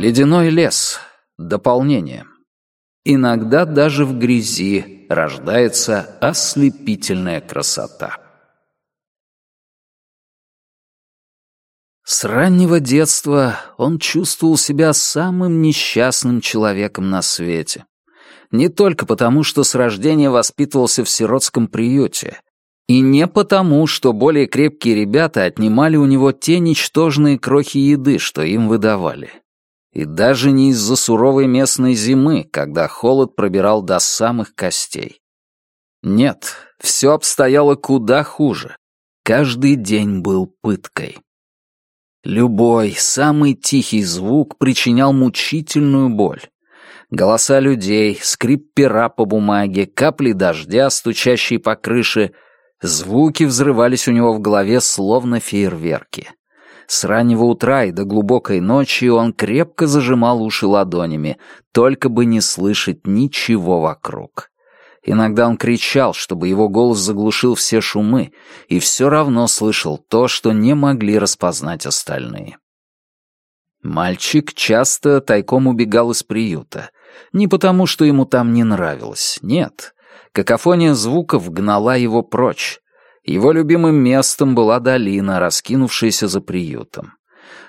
Ледяной лес. Дополнение. Иногда даже в грязи рождается ослепительная красота. С раннего детства он чувствовал себя самым несчастным человеком на свете. Не только потому, что с рождения воспитывался в сиротском приюте, и не потому, что более крепкие ребята отнимали у него те ничтожные крохи еды, что им выдавали. И даже не из-за суровой местной зимы, когда холод пробирал до самых костей. Нет, все обстояло куда хуже. Каждый день был пыткой. Любой, самый тихий звук причинял мучительную боль. Голоса людей, скрип пера по бумаге, капли дождя, стучащие по крыше, звуки взрывались у него в голове словно фейерверки. С раннего утра и до глубокой ночи он крепко зажимал уши ладонями, только бы не слышать ничего вокруг. Иногда он кричал, чтобы его голос заглушил все шумы, и все равно слышал то, что не могли распознать остальные. Мальчик часто тайком убегал из приюта. Не потому, что ему там не нравилось, нет. Какофония звуков гнала его прочь. Его любимым местом была долина, раскинувшаяся за приютом.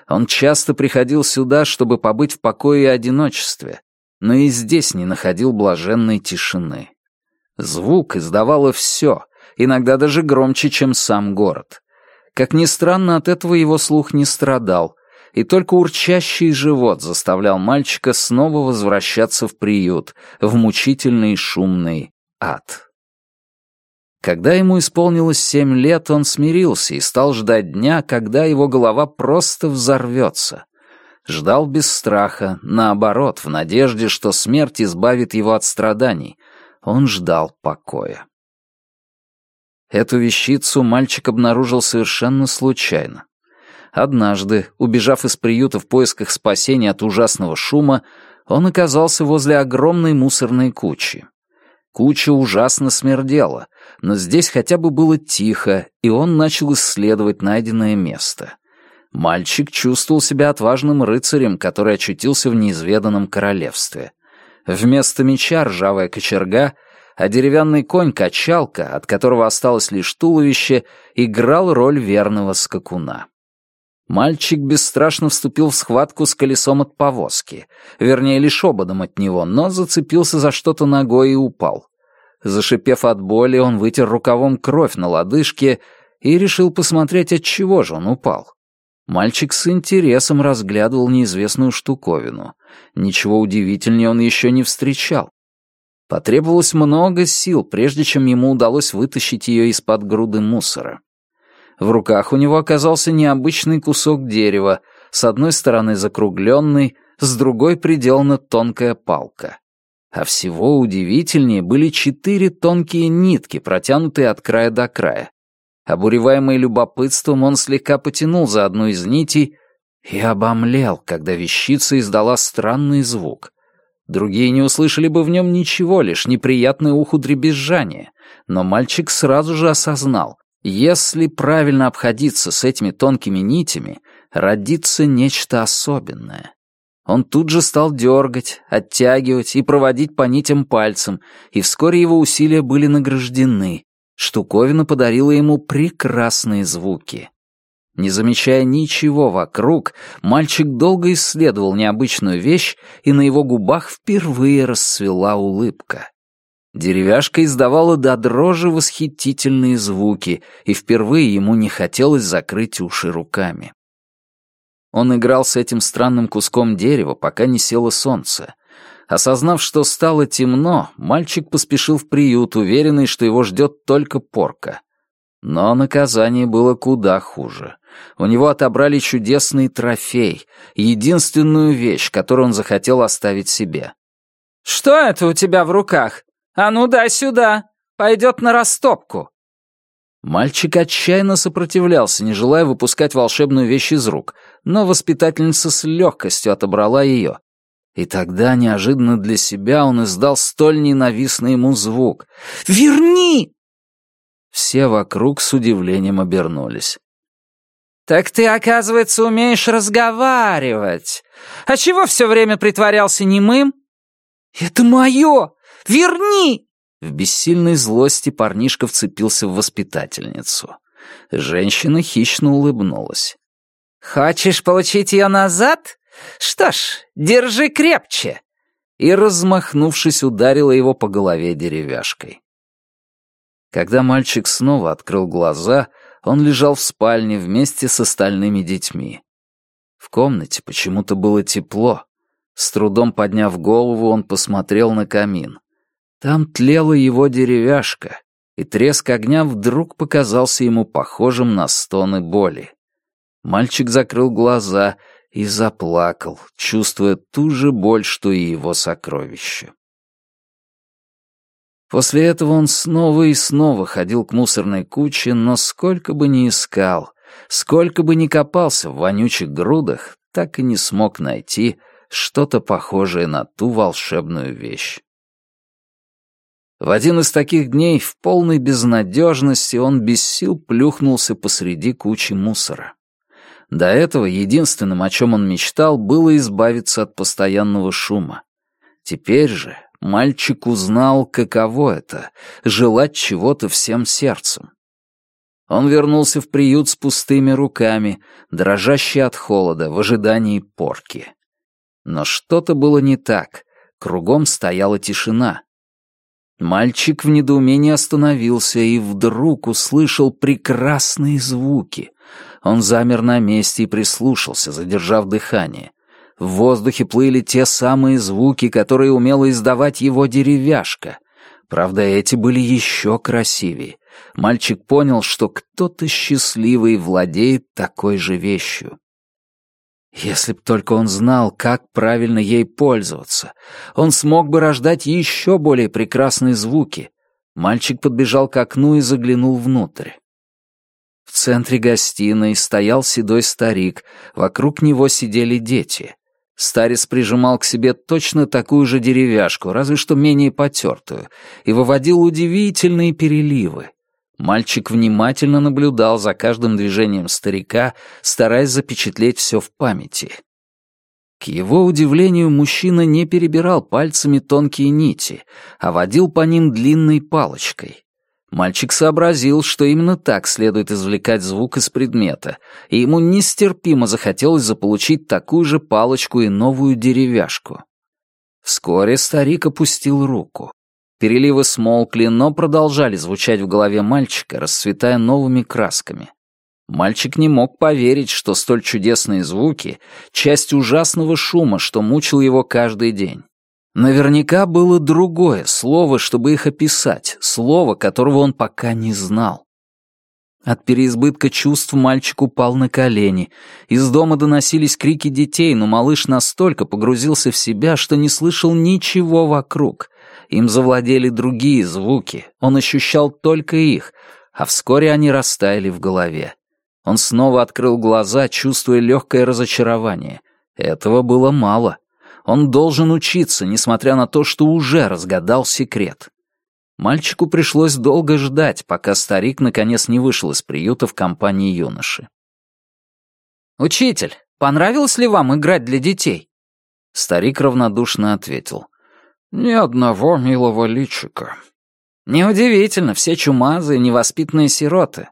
Он часто приходил сюда, чтобы побыть в покое и одиночестве, но и здесь не находил блаженной тишины. Звук издавало все, иногда даже громче, чем сам город. Как ни странно, от этого его слух не страдал, и только урчащий живот заставлял мальчика снова возвращаться в приют, в мучительный шумный ад. Когда ему исполнилось семь лет, он смирился и стал ждать дня, когда его голова просто взорвется. Ждал без страха, наоборот, в надежде, что смерть избавит его от страданий. Он ждал покоя. Эту вещицу мальчик обнаружил совершенно случайно. Однажды, убежав из приюта в поисках спасения от ужасного шума, он оказался возле огромной мусорной кучи. Куча ужасно смердела, но здесь хотя бы было тихо, и он начал исследовать найденное место. Мальчик чувствовал себя отважным рыцарем, который очутился в неизведанном королевстве. Вместо меча ржавая кочерга, а деревянный конь-качалка, от которого осталось лишь туловище, играл роль верного скакуна. Мальчик бесстрашно вступил в схватку с колесом от повозки, вернее, лишь ободом от него, но зацепился за что-то ногой и упал. Зашипев от боли, он вытер рукавом кровь на лодыжке и решил посмотреть, от чего же он упал. Мальчик с интересом разглядывал неизвестную штуковину. Ничего удивительнее он еще не встречал. Потребовалось много сил, прежде чем ему удалось вытащить ее из-под груды мусора. В руках у него оказался необычный кусок дерева, с одной стороны закругленный, с другой приделана тонкая палка. А всего удивительнее были четыре тонкие нитки, протянутые от края до края. Обуреваемый любопытством, он слегка потянул за одну из нитей и обомлел, когда вещица издала странный звук. Другие не услышали бы в нем ничего, лишь неприятное уху дребезжание, но мальчик сразу же осознал, если правильно обходиться с этими тонкими нитями, родится нечто особенное. Он тут же стал дергать, оттягивать и проводить по нитям пальцем, и вскоре его усилия были награждены. Штуковина подарила ему прекрасные звуки. Не замечая ничего вокруг, мальчик долго исследовал необычную вещь, и на его губах впервые расцвела улыбка. Деревяшка издавала до дрожи восхитительные звуки, и впервые ему не хотелось закрыть уши руками. Он играл с этим странным куском дерева, пока не село солнце. Осознав, что стало темно, мальчик поспешил в приют, уверенный, что его ждет только порка. Но наказание было куда хуже. У него отобрали чудесный трофей, единственную вещь, которую он захотел оставить себе. «Что это у тебя в руках?» «А ну дай сюда! Пойдет на растопку!» Мальчик отчаянно сопротивлялся, не желая выпускать волшебную вещь из рук, но воспитательница с легкостью отобрала ее. И тогда, неожиданно для себя, он издал столь ненавистный ему звук. «Верни!» Все вокруг с удивлением обернулись. «Так ты, оказывается, умеешь разговаривать. А чего все время притворялся немым?» «Это мое! Верни!» В бессильной злости парнишка вцепился в воспитательницу. Женщина хищно улыбнулась. «Хочешь получить ее назад? Что ж, держи крепче!» И, размахнувшись, ударила его по голове деревяшкой. Когда мальчик снова открыл глаза, он лежал в спальне вместе с остальными детьми. В комнате почему-то было тепло. С трудом подняв голову, он посмотрел на камин. Там тлела его деревяшка, и треск огня вдруг показался ему похожим на стоны боли. Мальчик закрыл глаза и заплакал, чувствуя ту же боль, что и его сокровище. После этого он снова и снова ходил к мусорной куче, но сколько бы ни искал, сколько бы ни копался в вонючих грудах, так и не смог найти что-то похожее на ту волшебную вещь. В один из таких дней в полной безнадежности он без сил плюхнулся посреди кучи мусора. До этого единственным, о чем он мечтал, было избавиться от постоянного шума. Теперь же мальчик узнал, каково это — желать чего-то всем сердцем. Он вернулся в приют с пустыми руками, дрожащий от холода, в ожидании порки. Но что-то было не так, кругом стояла тишина. Мальчик в недоумении остановился и вдруг услышал прекрасные звуки. Он замер на месте и прислушался, задержав дыхание. В воздухе плыли те самые звуки, которые умела издавать его деревяшка. Правда, эти были еще красивее. Мальчик понял, что кто-то счастливый владеет такой же вещью. Если б только он знал, как правильно ей пользоваться, он смог бы рождать еще более прекрасные звуки. Мальчик подбежал к окну и заглянул внутрь. В центре гостиной стоял седой старик, вокруг него сидели дети. Старец прижимал к себе точно такую же деревяшку, разве что менее потертую, и выводил удивительные переливы. Мальчик внимательно наблюдал за каждым движением старика, стараясь запечатлеть все в памяти. К его удивлению, мужчина не перебирал пальцами тонкие нити, а водил по ним длинной палочкой. Мальчик сообразил, что именно так следует извлекать звук из предмета, и ему нестерпимо захотелось заполучить такую же палочку и новую деревяшку. Вскоре старик опустил руку. Переливы смолкли, но продолжали звучать в голове мальчика, расцветая новыми красками. Мальчик не мог поверить, что столь чудесные звуки — часть ужасного шума, что мучил его каждый день. Наверняка было другое слово, чтобы их описать, слово, которого он пока не знал. От переизбытка чувств мальчик упал на колени. Из дома доносились крики детей, но малыш настолько погрузился в себя, что не слышал ничего вокруг. Им завладели другие звуки, он ощущал только их, а вскоре они растаяли в голове. Он снова открыл глаза, чувствуя легкое разочарование. Этого было мало. Он должен учиться, несмотря на то, что уже разгадал секрет. Мальчику пришлось долго ждать, пока старик наконец не вышел из приюта в компании юноши. «Учитель, понравилось ли вам играть для детей?» Старик равнодушно ответил. Ни одного милого личика. Неудивительно, все чумазые, невоспитанные сироты.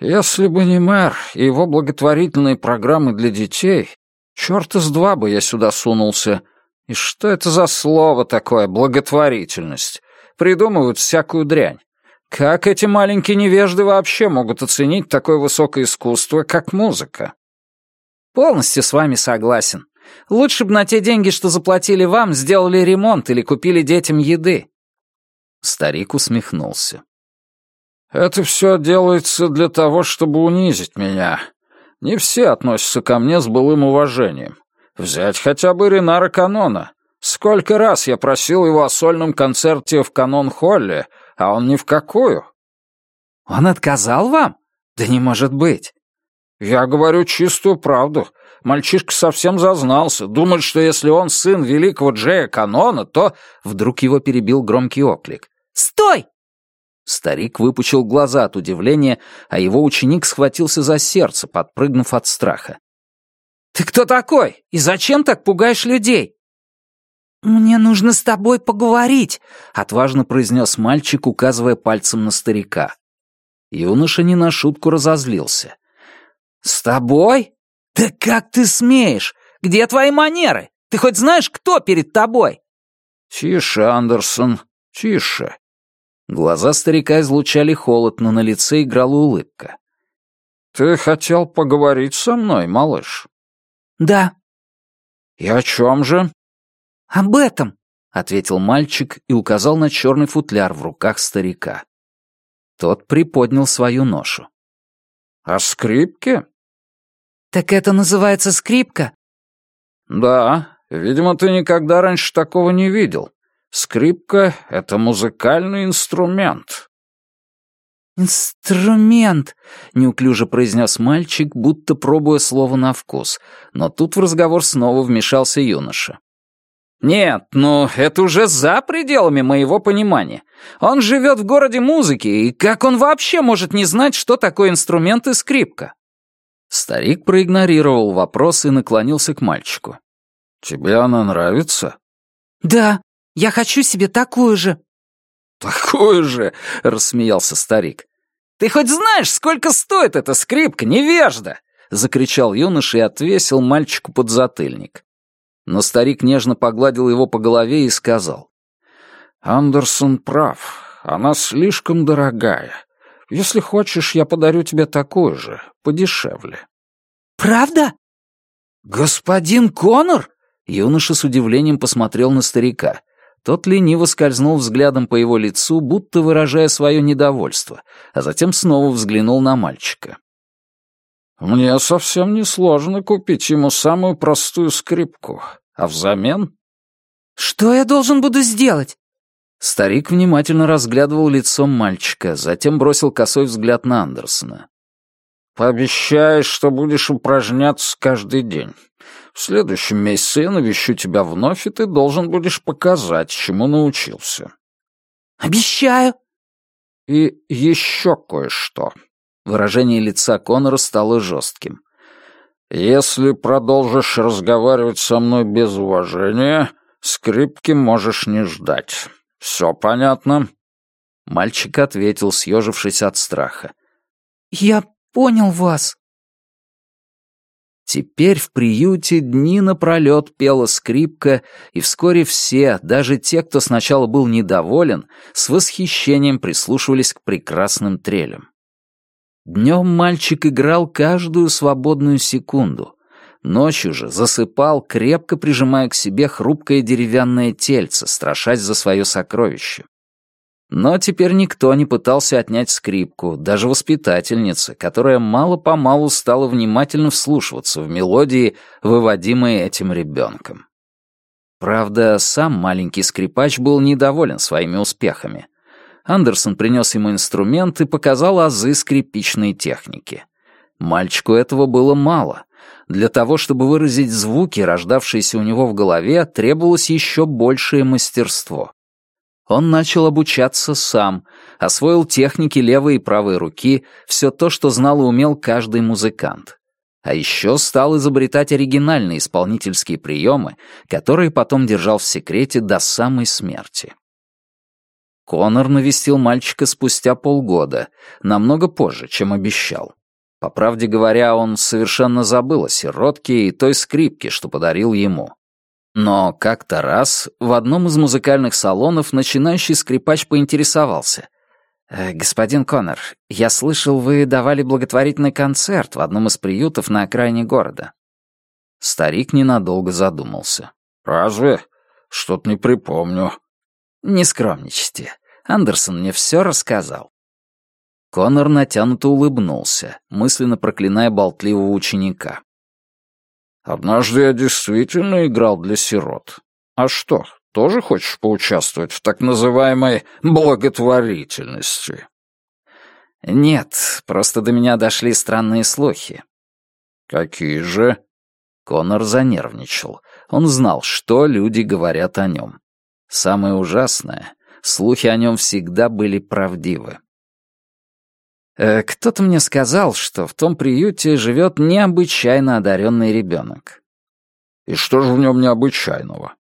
Если бы не мэр и его благотворительные программы для детей, черта с два бы я сюда сунулся. И что это за слово такое, благотворительность? Придумывают всякую дрянь. Как эти маленькие невежды вообще могут оценить такое высокое искусство, как музыка? Полностью с вами согласен. Лучше бы на те деньги, что заплатили вам, сделали ремонт или купили детям еды». Старик усмехнулся. «Это все делается для того, чтобы унизить меня. Не все относятся ко мне с былым уважением. Взять хотя бы Ренара Канона. Сколько раз я просил его о сольном концерте в Канон-Холле, а он ни в какую». «Он отказал вам? Да не может быть». «Я говорю чистую правду. Мальчишка совсем зазнался, думает, что если он сын великого Джея Канона, то...» Вдруг его перебил громкий оклик. «Стой!» Старик выпучил глаза от удивления, а его ученик схватился за сердце, подпрыгнув от страха. «Ты кто такой? И зачем так пугаешь людей?» «Мне нужно с тобой поговорить», — отважно произнес мальчик, указывая пальцем на старика. Юноша не на шутку разозлился. «С тобой? Да как ты смеешь? Где твои манеры? Ты хоть знаешь, кто перед тобой?» «Тише, Андерсон, тише». Глаза старика излучали холод, но на лице играла улыбка. «Ты хотел поговорить со мной, малыш?» «Да». «И о чем же?» «Об этом», — ответил мальчик и указал на черный футляр в руках старика. Тот приподнял свою ношу. «О скрипке?» «Так это называется скрипка?» «Да, видимо, ты никогда раньше такого не видел. Скрипка — это музыкальный инструмент». «Инструмент», — неуклюже произнес мальчик, будто пробуя слово на вкус, но тут в разговор снова вмешался юноша. «Нет, ну это уже за пределами моего понимания. Он живет в городе музыки, и как он вообще может не знать, что такое инструмент и скрипка?» Старик проигнорировал вопрос и наклонился к мальчику. «Тебе она нравится?» «Да, я хочу себе такую же». «Такую же?» — рассмеялся старик. «Ты хоть знаешь, сколько стоит эта скрипка, невежда?» — закричал юноша и отвесил мальчику подзатыльник. Но старик нежно погладил его по голове и сказал. «Андерсон прав. Она слишком дорогая. Если хочешь, я подарю тебе такую же, подешевле». «Правда?» «Господин Конор?» Юноша с удивлением посмотрел на старика. Тот лениво скользнул взглядом по его лицу, будто выражая свое недовольство, а затем снова взглянул на мальчика. «Мне совсем не сложно купить ему самую простую скрипку. А взамен...» «Что я должен буду сделать?» Старик внимательно разглядывал лицо мальчика, затем бросил косой взгляд на Андерсона. «Пообещаешь, что будешь упражняться каждый день. В следующем месяце я навещу тебя вновь, и ты должен будешь показать, чему научился». «Обещаю». «И еще кое-что». Выражение лица Конора стало жестким. «Если продолжишь разговаривать со мной без уважения, скрипки можешь не ждать. Все понятно?» Мальчик ответил, съежившись от страха. «Я понял вас». Теперь в приюте дни напролет пела скрипка, и вскоре все, даже те, кто сначала был недоволен, с восхищением прислушивались к прекрасным трелям. Днем мальчик играл каждую свободную секунду. Ночью же засыпал, крепко прижимая к себе хрупкое деревянное тельце, страшась за свое сокровище. Но теперь никто не пытался отнять скрипку, даже воспитательница, которая мало-помалу стала внимательно вслушиваться в мелодии, выводимые этим ребенком. Правда, сам маленький скрипач был недоволен своими успехами. Андерсон принес ему инструмент и показал азы скрипичной техники. Мальчику этого было мало. Для того, чтобы выразить звуки, рождавшиеся у него в голове, требовалось еще большее мастерство. Он начал обучаться сам, освоил техники левой и правой руки, все то, что знал и умел каждый музыкант. А еще стал изобретать оригинальные исполнительские приемы, которые потом держал в секрете до самой смерти. Конор навестил мальчика спустя полгода, намного позже, чем обещал. По правде говоря, он совершенно забыл о сиротке и той скрипке, что подарил ему. Но как-то раз в одном из музыкальных салонов начинающий скрипач поинтересовался. «Э, «Господин Конор, я слышал, вы давали благотворительный концерт в одном из приютов на окраине города». Старик ненадолго задумался. «Разве? Что-то не припомню». «Не скромничайте. Андерсон мне все рассказал». Конор натянуто улыбнулся, мысленно проклиная болтливого ученика. «Однажды я действительно играл для сирот. А что, тоже хочешь поучаствовать в так называемой благотворительности?» «Нет, просто до меня дошли странные слухи». «Какие же?» Конор занервничал. Он знал, что люди говорят о нем. Самое ужасное Слухи о нем всегда были правдивы. Э, кто-то мне сказал, что в том приюте живет необычайно одаренный ребенок. И что же в нем необычайного?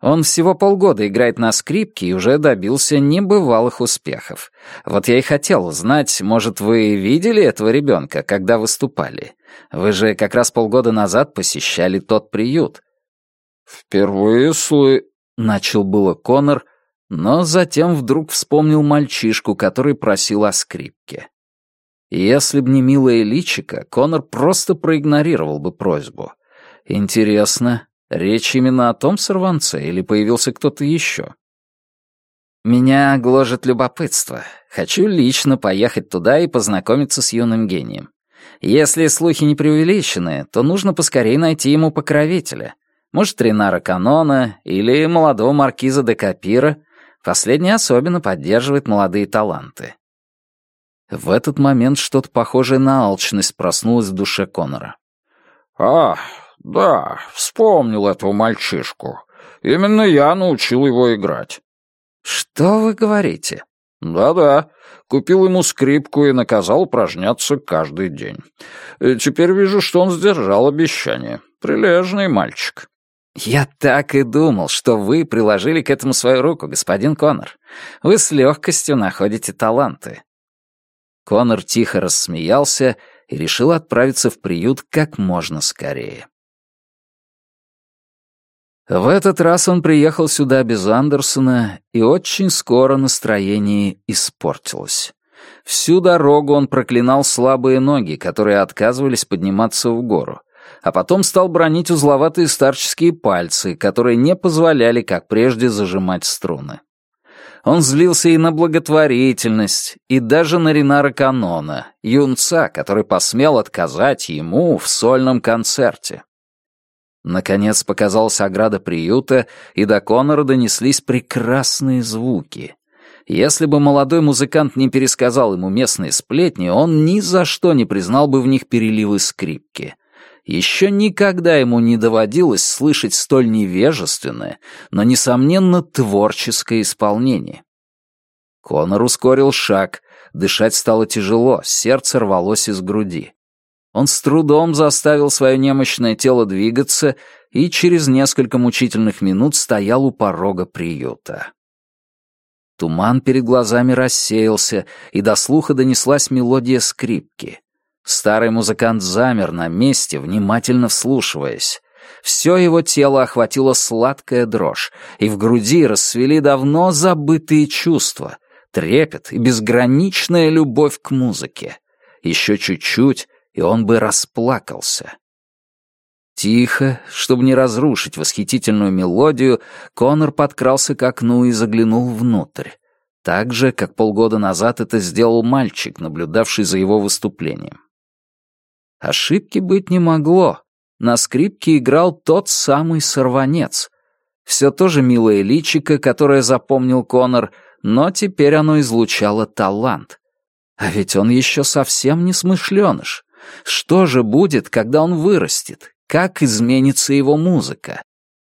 Он всего полгода играет на скрипке и уже добился небывалых успехов. Вот я и хотел узнать, может, вы видели этого ребенка, когда выступали? Вы же как раз полгода назад посещали тот приют. «Впервые слы...» — начал было Конор, но затем вдруг вспомнил мальчишку, который просил о скрипке. Если б не милая личика, Конор просто проигнорировал бы просьбу. Интересно, речь именно о том сорванце или появился кто-то еще? Меня гложет любопытство. Хочу лично поехать туда и познакомиться с юным гением. Если слухи не преувеличены, то нужно поскорее найти ему покровителя. Может, Ринара Канона или молодого маркиза де Капира. Последний особенно поддерживает молодые таланты. В этот момент что-то похожее на алчность проснулось в душе Конора. «А, да, вспомнил этого мальчишку. Именно я научил его играть». «Что вы говорите?» «Да-да, купил ему скрипку и наказал упражняться каждый день. И теперь вижу, что он сдержал обещание. Прилежный мальчик». «Я так и думал, что вы приложили к этому свою руку, господин Коннор. Вы с легкостью находите таланты». Коннор тихо рассмеялся и решил отправиться в приют как можно скорее. В этот раз он приехал сюда без Андерсона, и очень скоро настроение испортилось. Всю дорогу он проклинал слабые ноги, которые отказывались подниматься в гору, а потом стал бронить узловатые старческие пальцы, которые не позволяли, как прежде, зажимать струны. Он злился и на благотворительность, и даже на Ринара Канона, юнца, который посмел отказать ему в сольном концерте. Наконец показалась ограда приюта, и до Коннора донеслись прекрасные звуки. Если бы молодой музыкант не пересказал ему местные сплетни, он ни за что не признал бы в них переливы скрипки. Еще никогда ему не доводилось слышать столь невежественное, но, несомненно, творческое исполнение. Конор ускорил шаг, дышать стало тяжело, сердце рвалось из груди. Он с трудом заставил свое немощное тело двигаться и через несколько мучительных минут стоял у порога приюта. Туман перед глазами рассеялся, и до слуха донеслась мелодия скрипки. Старый музыкант замер на месте, внимательно вслушиваясь. Все его тело охватило сладкая дрожь, и в груди расцвели давно забытые чувства, трепет и безграничная любовь к музыке. Еще чуть-чуть, и он бы расплакался. Тихо, чтобы не разрушить восхитительную мелодию, Конор подкрался к окну и заглянул внутрь. Так же, как полгода назад это сделал мальчик, наблюдавший за его выступлением. Ошибки быть не могло. На скрипке играл тот самый сорванец. Все то же милое личико, которое запомнил Конор, но теперь оно излучало талант. А ведь он еще совсем не смышленыш. Что же будет, когда он вырастет? Как изменится его музыка?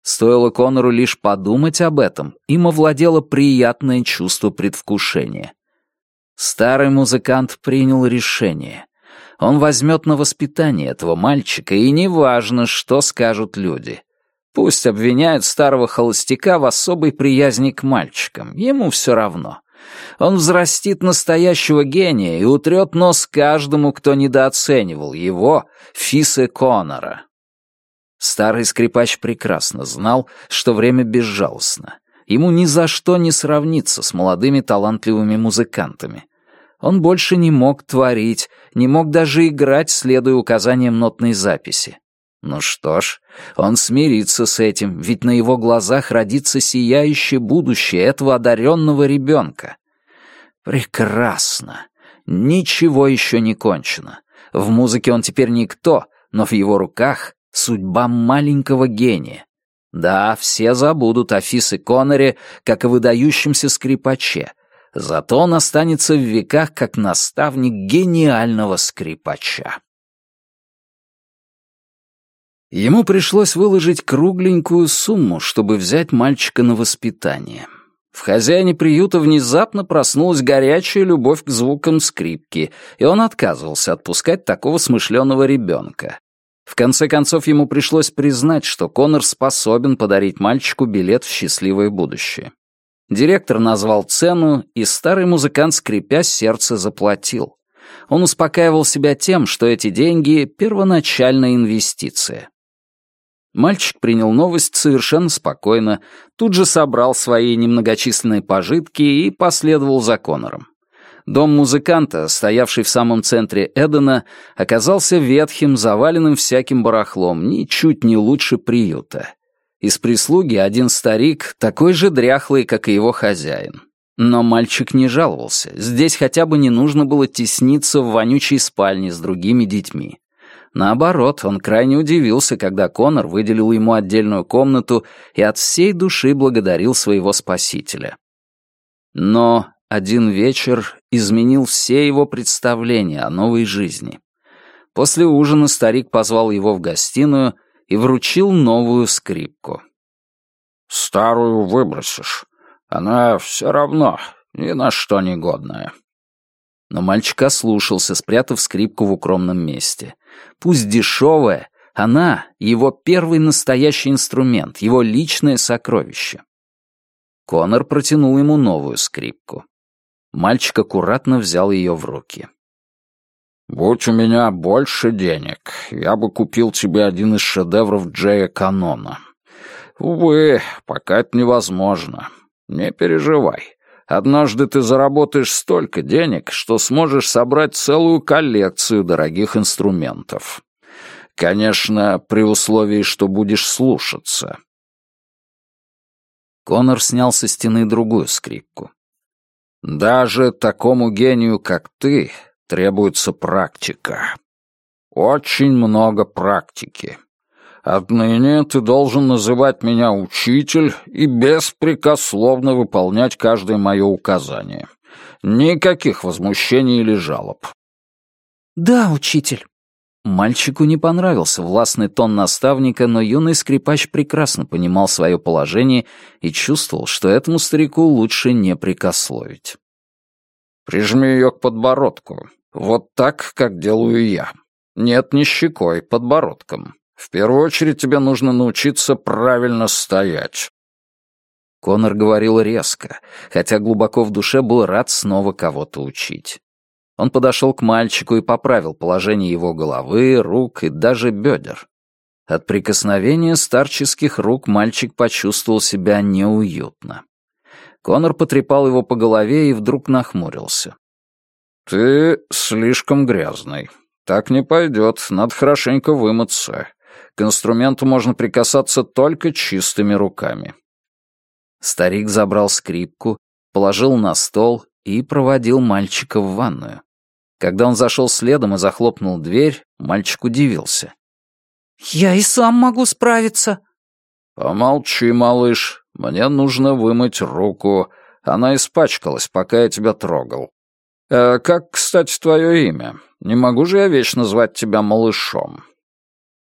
Стоило Конору лишь подумать об этом, им овладело приятное чувство предвкушения. Старый музыкант принял решение. Он возьмет на воспитание этого мальчика, и неважно, что скажут люди. Пусть обвиняют старого холостяка в особой приязни к мальчикам, ему все равно. Он взрастит настоящего гения и утрет нос каждому, кто недооценивал его, Фисе Коннора. Старый скрипач прекрасно знал, что время безжалостно. Ему ни за что не сравниться с молодыми талантливыми музыкантами. Он больше не мог творить, не мог даже играть, следуя указаниям нотной записи. Ну что ж, он смирится с этим, ведь на его глазах родится сияющее будущее этого одаренного ребенка. Прекрасно. Ничего еще не кончено. В музыке он теперь никто, но в его руках судьба маленького гения. Да, все забудут о Фисе Коннере, как о выдающемся скрипаче, зато он останется в веках как наставник гениального скрипача. Ему пришлось выложить кругленькую сумму, чтобы взять мальчика на воспитание. В хозяине приюта внезапно проснулась горячая любовь к звукам скрипки, и он отказывался отпускать такого смышленого ребенка. В конце концов, ему пришлось признать, что Конор способен подарить мальчику билет в счастливое будущее. Директор назвал цену, и старый музыкант, скрипя сердце, заплатил. Он успокаивал себя тем, что эти деньги — первоначальная инвестиция. Мальчик принял новость совершенно спокойно, тут же собрал свои немногочисленные пожитки и последовал за Конором. Дом музыканта, стоявший в самом центре Эдена, оказался ветхим, заваленным всяким барахлом, ничуть не лучше приюта. Из прислуги один старик, такой же дряхлый, как и его хозяин. Но мальчик не жаловался, здесь хотя бы не нужно было тесниться в вонючей спальне с другими детьми. Наоборот, он крайне удивился, когда Конор выделил ему отдельную комнату и от всей души благодарил своего спасителя. Но один вечер изменил все его представления о новой жизни. После ужина старик позвал его в гостиную и вручил новую скрипку. «Старую выбросишь. Она все равно ни на что не годная». Но мальчик ослушался, спрятав скрипку в укромном месте. Пусть дешевая, она — его первый настоящий инструмент, его личное сокровище. Конор протянул ему новую скрипку. Мальчик аккуратно взял ее в руки. «Будь у меня больше денег, я бы купил тебе один из шедевров Джея Канона. Увы, пока это невозможно. Не переживай. Однажды ты заработаешь столько денег, что сможешь собрать целую коллекцию дорогих инструментов. Конечно, при условии, что будешь слушаться». Конор снял со стены другую скрипку. Даже такому гению, как ты, требуется практика. Очень много практики. Отныне ты должен называть меня учитель и беспрекословно выполнять каждое мое указание. Никаких возмущений или жалоб. Да, учитель. Мальчику не понравился властный тон наставника, но юный скрипач прекрасно понимал свое положение и чувствовал, что этому старику лучше не прикословить. «Прижми ее к подбородку. Вот так, как делаю я. Нет, не щекой, подбородком. В первую очередь тебе нужно научиться правильно стоять». Конор говорил резко, хотя глубоко в душе был рад снова кого-то учить. Он подошел к мальчику и поправил положение его головы, рук и даже бедер. От прикосновения старческих рук мальчик почувствовал себя неуютно. Конор потрепал его по голове и вдруг нахмурился. «Ты слишком грязный. Так не пойдет, надо хорошенько вымыться. К инструменту можно прикасаться только чистыми руками». Старик забрал скрипку, положил на стол и проводил мальчика в ванную. Когда он зашел следом и захлопнул дверь, мальчик удивился. «Я и сам могу справиться». «Помолчи, малыш. Мне нужно вымыть руку. Она испачкалась, пока я тебя трогал. Э, как, кстати, твое имя? Не могу же я вечно звать тебя малышом?»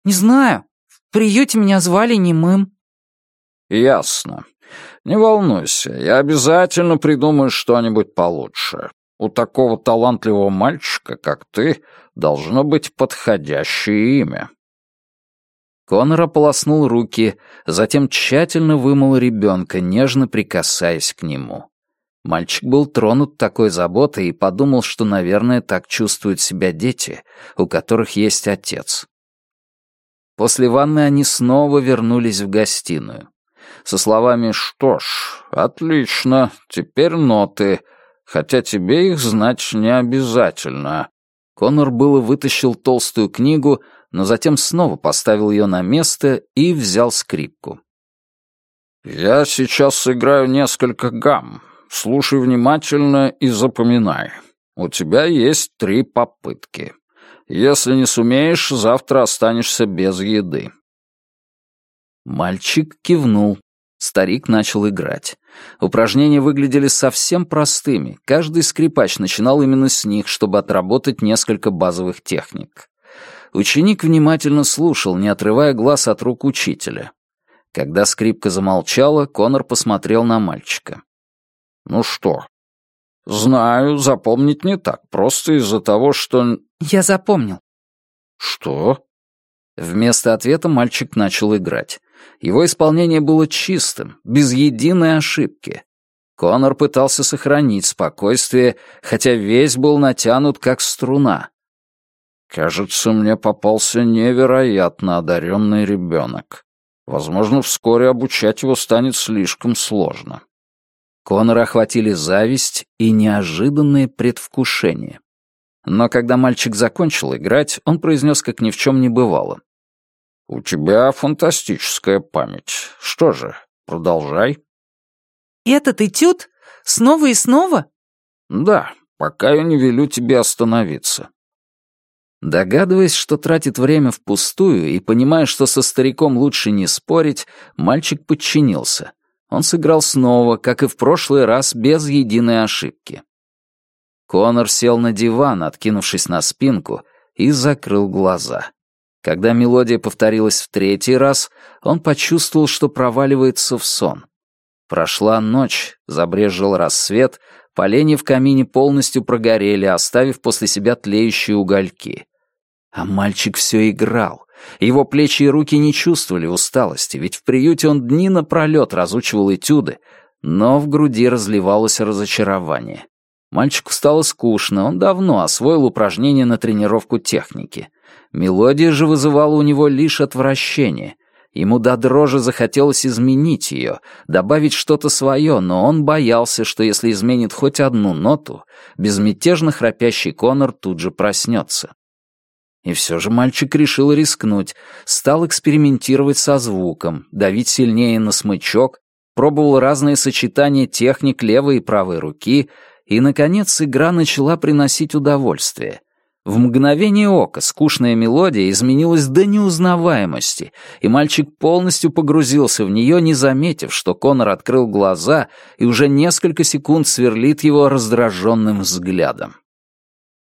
«Не знаю. В приюте меня звали немым». «Ясно. Не волнуйся, я обязательно придумаю что-нибудь получше. У такого талантливого мальчика, как ты, должно быть подходящее имя». Конор ополоснул руки, затем тщательно вымыл ребенка, нежно прикасаясь к нему. Мальчик был тронут такой заботой и подумал, что, наверное, так чувствуют себя дети, у которых есть отец. После ванны они снова вернулись в гостиную. Со словами «Что ж, отлично, теперь ноты», хотя тебе их знать не обязательно». Конор было вытащил толстую книгу, но затем снова поставил ее на место и взял скрипку. «Я сейчас сыграю несколько гамм. Слушай внимательно и запоминай. У тебя есть три попытки. Если не сумеешь, завтра останешься без еды». Мальчик кивнул. Старик начал играть. Упражнения выглядели совсем простыми. Каждый скрипач начинал именно с них, чтобы отработать несколько базовых техник. Ученик внимательно слушал, не отрывая глаз от рук учителя. Когда скрипка замолчала, Конор посмотрел на мальчика. Ну что? Знаю, запомнить не так, просто из-за того, что... Я запомнил. Что? Вместо ответа мальчик начал играть. Его исполнение было чистым, без единой ошибки. Конор пытался сохранить спокойствие, хотя весь был натянут как струна. «Кажется, мне попался невероятно одаренный ребенок. Возможно, вскоре обучать его станет слишком сложно». Конора охватили зависть и неожиданное предвкушение. Но когда мальчик закончил играть, он произнес, как ни в чем не бывало. «У тебя фантастическая память. Что же, продолжай». «Этот этюд? Снова и снова?» «Да, пока я не велю тебе остановиться». Догадываясь, что тратит время впустую и понимая, что со стариком лучше не спорить, мальчик подчинился. Он сыграл снова, как и в прошлый раз, без единой ошибки. Конор сел на диван, откинувшись на спинку, и закрыл глаза. Когда мелодия повторилась в третий раз, он почувствовал, что проваливается в сон. Прошла ночь, забрезжил рассвет, поленья в камине полностью прогорели, оставив после себя тлеющие угольки. А мальчик все играл. Его плечи и руки не чувствовали усталости, ведь в приюте он дни напролет разучивал этюды, но в груди разливалось разочарование. Мальчику стало скучно, он давно освоил упражнения на тренировку техники. Мелодия же вызывала у него лишь отвращение. Ему до дрожи захотелось изменить ее, добавить что-то свое, но он боялся, что если изменит хоть одну ноту, безмятежно храпящий Конор тут же проснется. И все же мальчик решил рискнуть, стал экспериментировать со звуком, давить сильнее на смычок, пробовал разные сочетания техник левой и правой руки, и, наконец, игра начала приносить удовольствие. В мгновение ока скучная мелодия изменилась до неузнаваемости, и мальчик полностью погрузился в нее, не заметив, что Конор открыл глаза и уже несколько секунд сверлит его раздраженным взглядом.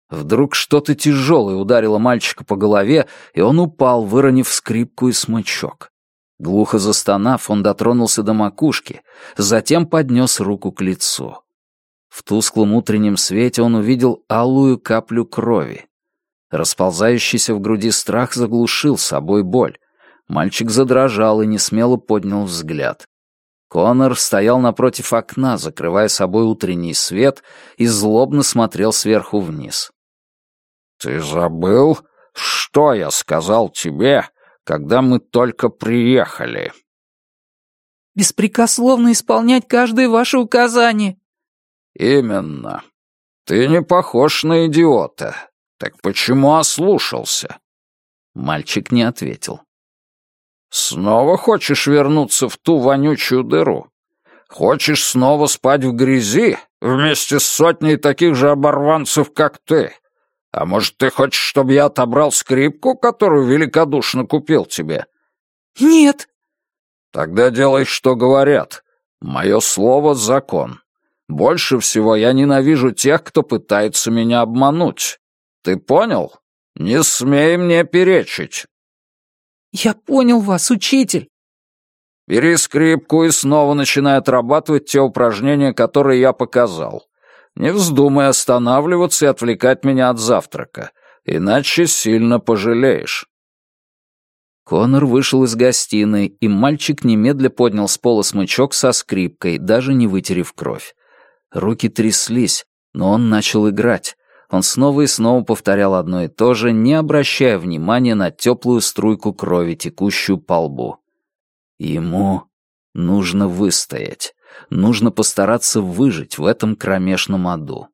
Вдруг что-то тяжелое ударило мальчика по голове, и он упал, выронив скрипку и смычок. Глухо застонав, он дотронулся до макушки, затем поднес руку к лицу. В тусклом утреннем свете он увидел алую каплю крови. Расползающийся в груди страх заглушил собой боль. Мальчик задрожал и несмело поднял взгляд. Конор стоял напротив окна, закрывая собой утренний свет, и злобно смотрел сверху вниз. «Ты забыл, что я сказал тебе, когда мы только приехали?» «Беспрекословно исполнять каждое ваше указание». «Именно. Ты не похож на идиота. Так почему ослушался?» Мальчик не ответил. «Снова хочешь вернуться в ту вонючую дыру? Хочешь снова спать в грязи вместе с сотней таких же оборванцев, как ты?» А может, ты хочешь, чтобы я отобрал скрипку, которую великодушно купил тебе?» «Нет». «Тогда делай, что говорят. Мое слово — закон. Больше всего я ненавижу тех, кто пытается меня обмануть. Ты понял? Не смей мне перечить». «Я понял вас, учитель». «Бери скрипку и снова начинай отрабатывать те упражнения, которые я показал. Не вздумай останавливаться и отвлекать меня от завтрака, иначе сильно пожалеешь». Конор вышел из гостиной, и мальчик немедля поднял с пола смычок со скрипкой, даже не вытерев кровь. Руки тряслись, но он начал играть. Он снова и снова повторял одно и то же, не обращая внимания на теплую струйку крови, текущую по лбу. Ему нужно выстоять. Нужно постараться выжить в этом кромешном аду.